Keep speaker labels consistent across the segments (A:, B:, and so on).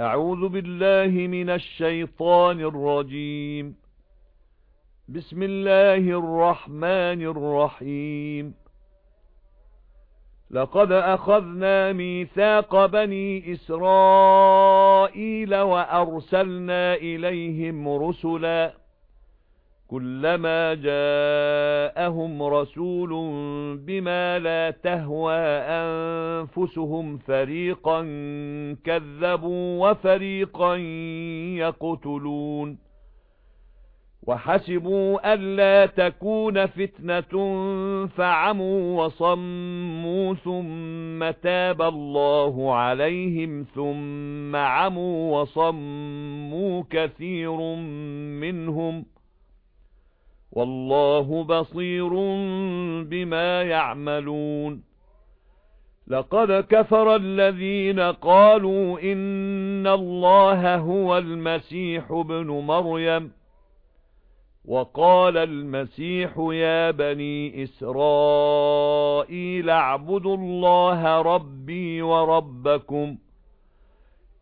A: أعوذ بالله من الشيطان الرجيم. بسم الله الرحمن الرحيم. لقد أخذنا ميثاق بني إسرائيل وأرسلنا إليهم رسلاً كُلَّمَا جَاءَهُمْ رَسُولٌ بِمَا لَا تَهْوَى أَنفُسُهُمْ فَرِيقًا كَذَّبُوا وَفَرِيقًا يَقْتُلُونَ وَحَسِبُوا أَلَّا تَكُونَ فِتْنَةٌ فَعَمُوا وَصَمُّوا ثُمَّ تَابَ اللَّهُ عَلَيْهِمْ ثُمَّ عَمُوا وَصَمُّوا كَثِيرٌ مِنْهُمْ وَاللَّهُ بَصِيرٌ بِمَا يَعْمَلُونَ. لَقَدْ كَفَرَ الَّذِينَ قَالُوا إِنَّ اللَّهَ هُوَ الْمَسِيحُ ابْنُ مَرْيَمَ. وَقَالَ الْمَسِيحُ يَا بَنِي إِسْرَائِيلَ اعْبُدُوا اللَّهَ رَبِّي وَرَبَّكُمْ.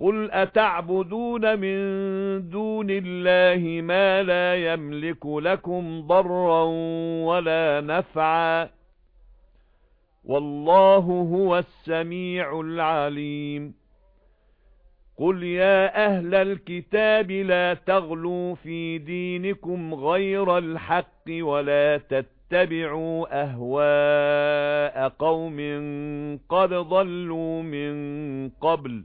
A: قُلْ أَتَعْبُدُونَ مِن دُونِ اللَّهِ مَا لَا يَمْلِكُ لَكُمْ ضَرًّا وَلَا نَفْعًا وَاللَّهُ هُوَ السَّمِيعُ الْعَلِيمُ قُلْ يَا أَهْلَ الْكِتَابِ لَا تَغْلُوا فِي دِينِكُمْ غَيْرَ الْحَقِّ وَلَا تَتَّبِعُوا أَهْوَاءَ قَوْمٍ قَدْ ضَلُّوا مِن قَبْلُ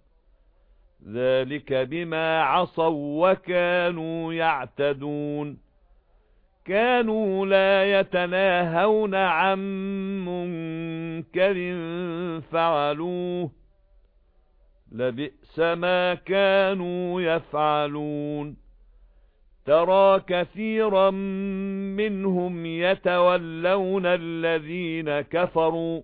A: ذَلِكَ بِمَا عَصَوا وَكَانُوا يَعْتَدُونَ كَانُوا لَا يَتَنَاهَوْنَ عَن مُنكَرٍ فَعَلُوهُ لَبِئْسَ مَا كَانُوا يَفْعَلُونَ تَرَى كَثِيرًا مِنْهُمْ يَتَوَلَّوْنَ الَّذِينَ كَفَرُوا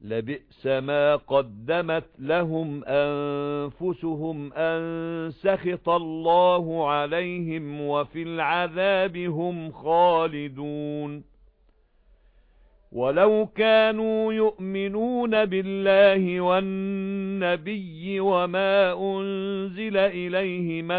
A: لَبِئْسَ مَا قَدَّمَتْ لَهُمْ أَنفُسُهُمْ أَن سَخِطَ اللَّهُ عَلَيْهِمْ وَفِي الْعَذَابِ هُمْ خَالِدُونَ. وَلَوْ كَانُوا يُؤْمِنُونَ بِاللَّهِ وَالنَّبِيِّ وَمَا أُنْزِلَ إِلَيْهِ مَا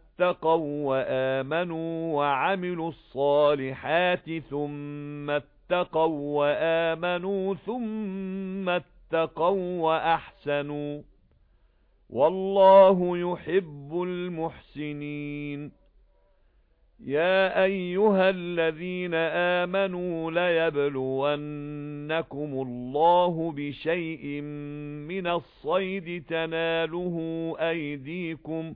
A: اتَّقَوْا وَآمَنُوا وَعَمِلُوا الصَّالِحَاتِ ثُمَّ اتَّقَوْا وَآمَنُوا ثُمَّ اتَّقَوْا وَأَحْسَنُوا وَاللَّهُ يُحِبُّ الْمُحْسِنِينَ يَا أَيُّهَا الَّذِينَ آمَنُوا لَيَبْلُوَنَّكُمُ اللَّهُ بِشَيْءٍ مِنَ الصَّيْدِ تَنَالُهُ أَيْدِيكُمْ ۖ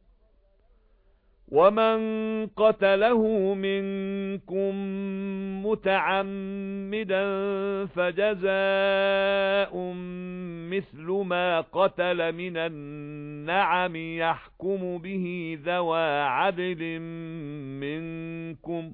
A: وَمَن قَتَلَهُ مِنكُم مُتَعَمِّدًا فَجَزَاءٌ مِثْلُ مَا قَتَلَ مِنَ النَّعَمِ يَحْكُمُ بِهِ ذَوَى عَدْلٍ مِنكُمْ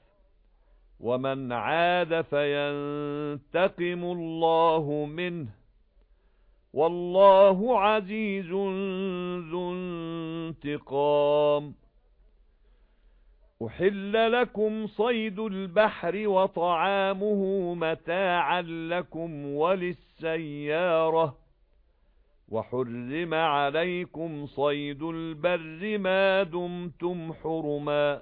A: وَمَنْ عَادَ فَيَنْتَقِمُ اللَّهُ مِنْهُ وَاللَّهُ عَزِيزٌ ذُو انتِقَامٍ. أُحِلَّ لَكُمْ صَيْدُ الْبَحْرِ وَطَعَامُهُ مَتَاعًا لَكُمْ وَلِلسَّيَّارَةِ وَحُرِّمَ عَلَيْكُمْ صَيْدُ الْبَرِّ مَا دُمْتُمْ حُرُمًا.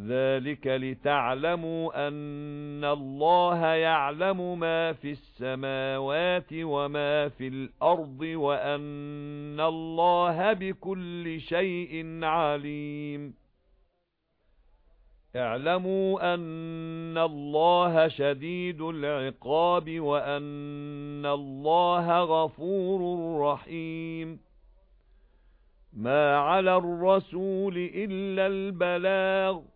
A: ذَلِكَ لِتَعْلَمُوا أَنَّ اللَّهَ يَعْلَمُ مَا فِي السَّمَاوَاتِ وَمَا فِي الْأَرْضِ وَأَنَّ اللَّهَ بِكُلِّ شَيْءٍ عَلِيمٌ. اعْلَمُوا أَنَّ اللَّهَ شَدِيدُ الْعِقَابِ وَأَنَّ اللَّهَ غَفُورٌ رَّحِيمٌ. مَا عَلَى الرَّسُولِ إِلَّا الْبَلَاغُ.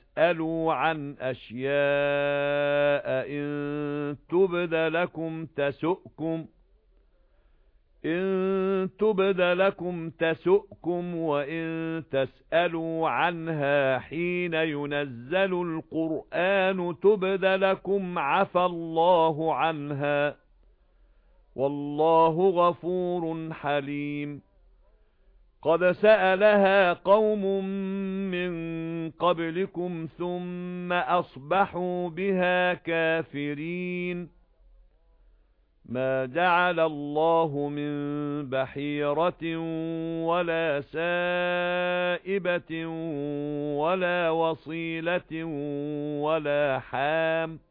A: تسألوا عن أشياء إن تبد لكم تسؤكم إن تبد لكم تسؤكم وإن تسألوا عنها حين ينزل القرآن تبد لكم عفى الله عنها. والله غفور حليم. قَدْ سَأَلَهَا قَوْمٌ مِّن قَبْلِكُمْ ثُمَّ أَصْبَحُوا بِهَا كَافِرِينَ. مَا جَعَلَ اللَّهُ مِن بَحِيرَةٍ وَلَا سَائِبَةٍ وَلَا وَصِيلَةٍ وَلَا حَامٍ.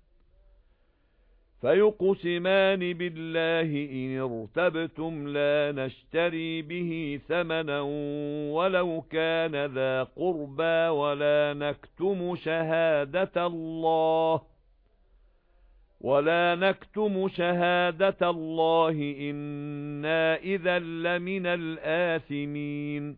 A: فَيُقْسِمَانِ بِاللَّهِ إِنِ ارْتَبْتُمْ لَا نَشْتَرِي بِهِ ثَمَنًا وَلَوْ كَانَ ذَا قُرْبَى وَلَا نَكْتُمُ شَهَادَةَ اللَّهِ وَلَا نَكْتُمُ شَهَادَةَ اللَّهِ إِنَّا إِذًا لَّمِنَ الْآثِمِينَ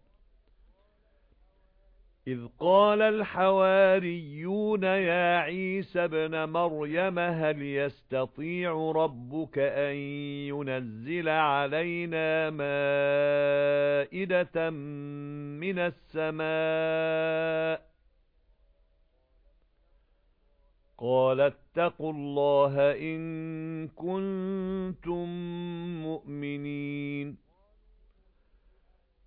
A: إِذْ قَالَ الْحَوَارِيُّونَ يَا عِيسَى ابْنَ مَرْيَمَ هَلْ يَسْتَطِيعُ رَبُّكَ أَن يُنَزِّلَ عَلَيْنَا مَائِدَةً مِنَ السَّمَاءِ؟ قَالَ اتَّقُوا اللَّهَ إِن كُنتُم مُّؤْمِنِينَ.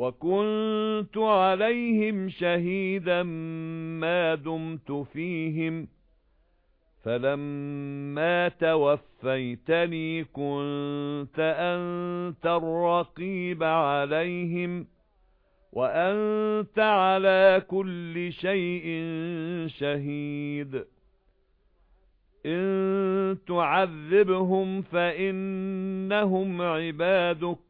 A: وَكُنْتُ عَلَيْهِمْ شَهِيدًا مَا دُمْتُ فِيهِمْ فَلَمَّا تَوَفَّيْتَنِي كُنْتَ أَنْتَ الرَّقِيبَ عَلَيْهِمْ وَأَنْتَ عَلَى كُلِّ شَيْءٍ شَهِيدٌ إِن تُعَذِّبْهُمْ فَإِنَّهُمْ عِبَادُكَ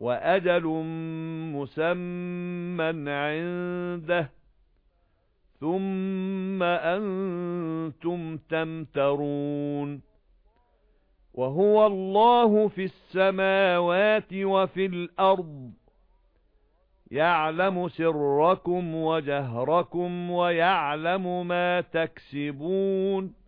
A: وَأَجَلٌ مُّسَمًّى عِندَهُ. ثُمَّ أَنتُمْ تَمْتَرُونَ. وَهُوَ اللَّهُ فِي السَّمَاوَاتِ وَفِي الْأَرْضِ. يَعْلَمُ سِرَّكُمْ وَجَهْرَكُمْ وَيَعْلَمُ مَا تَكْسِبُونَ.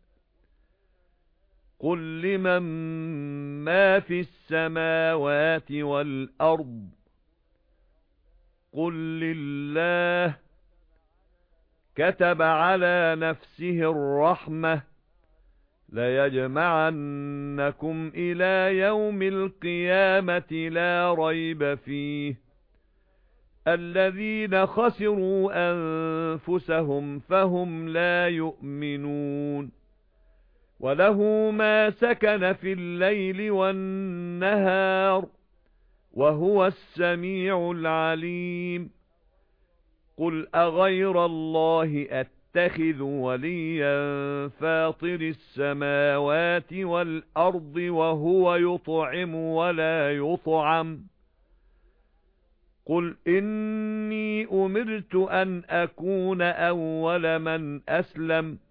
A: قُل لِّمَن مَّا فِي السَّمَاوَاتِ وَالْأَرْضِ قُل لِّلَّهِ كَتَبَ عَلَى نَفْسِهِ الرَّحْمَةَ لَيَجْمَعَنَّكُمْ إِلَى يَوْمِ الْقِيَامَةِ لَا رَيْبَ فِيهِ الَّذِينَ خَسِرُوا أَنفُسَهُمْ فَهُمْ لَا يُؤْمِنُونَ وَلَهُ مَا سَكَنَ فِي اللَّيْلِ وَالنَّهَارِ وَهُوَ السَّمِيعُ الْعَلِيمُ. قُلْ أَغَيْرَ اللَّهِ أَتَّخِذُ وَلِيًّا فَاطِرِ السَّمَاوَاتِ وَالْأَرْضِ وَهُوَ يُطْعِمُ وَلَا يُطْعَمُ. قُلْ إِنِّي أُمِرْتُ أَنْ أَكُونَ أَوَّلَ مَنْ أَسْلَمَ.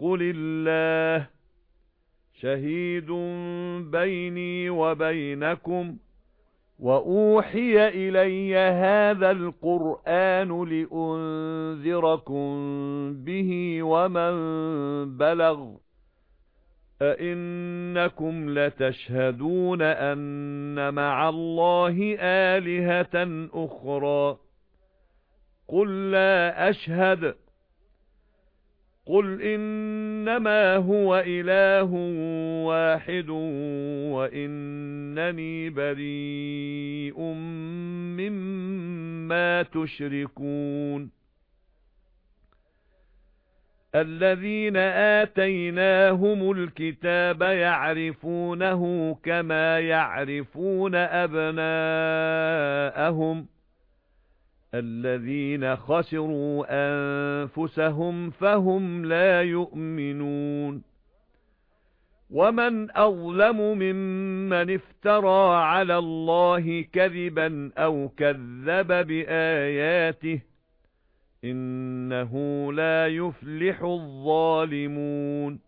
A: قُلِ اللَّهُ شَهِيدٌ بَيْنِي وَبَيْنَكُمْ وَأُوحِيَ إِلَيَّ هَذَا الْقُرْآنُ لِأُنذِرَكُم بِهِ وَمَن بَلَغَ أَئِنَّكُمْ لَتَشْهَدُونَ أَنَّ مَعَ اللَّهِ آلِهَةً أُخْرَى قُل لَّا أَشْهَدُ قُلْ إِنَّمَا هُوَ إِلَٰهٌ وَاحِدٌ وَإِنَّنِي بَرِيءٌ مِّمَّا تُشْرِكُونَ الَّذِينَ آتَيْنَاهُمُ الْكِتَابَ يَعْرِفُونَهُ كَمَا يَعْرِفُونَ أَبْنَاءَهُمْ الَّذِينَ خَسِرُوا أَنفُسَهُمْ فَهُمْ لَا يُؤْمِنُونَ. وَمَنْ أَظْلَمُ مِمَّنِ افْتَرَى عَلَى اللَّهِ كَذِبًا أَوْ كَذَّبَ بِآيَاتِهِ إِنَّهُ لَا يُفْلِحُ الظَّالِمُونَ.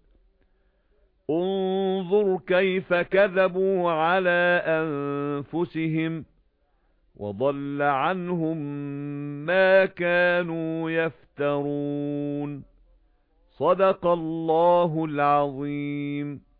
A: انظُرْ كَيْفَ كَذَبُوا عَلَى أَنفُسِهِمْ وَضَلَّ عَنْهُمْ مَا كَانُوا يَفْتَرُونَ. صَدَقَ اللَّهُ الْعَظِيمُ.